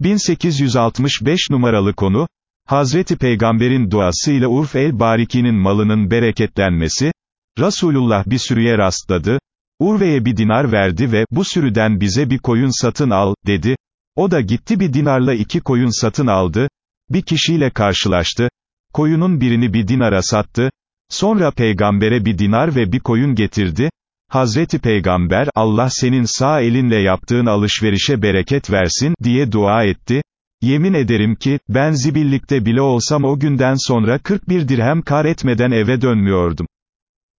1865 numaralı konu, Hazreti Peygamber'in duasıyla Urf el-Bariki'nin malının bereketlenmesi, Resulullah bir sürüye rastladı, Urve'ye bir dinar verdi ve, bu sürüden bize bir koyun satın al, dedi, o da gitti bir dinarla iki koyun satın aldı, bir kişiyle karşılaştı, koyunun birini bir dinara sattı, sonra peygambere bir dinar ve bir koyun getirdi, Hazreti Peygamber, Allah senin sağ elinle yaptığın alışverişe bereket versin, diye dua etti, yemin ederim ki, ben zibillikte bile olsam o günden sonra 41 dirhem kar etmeden eve dönmüyordum.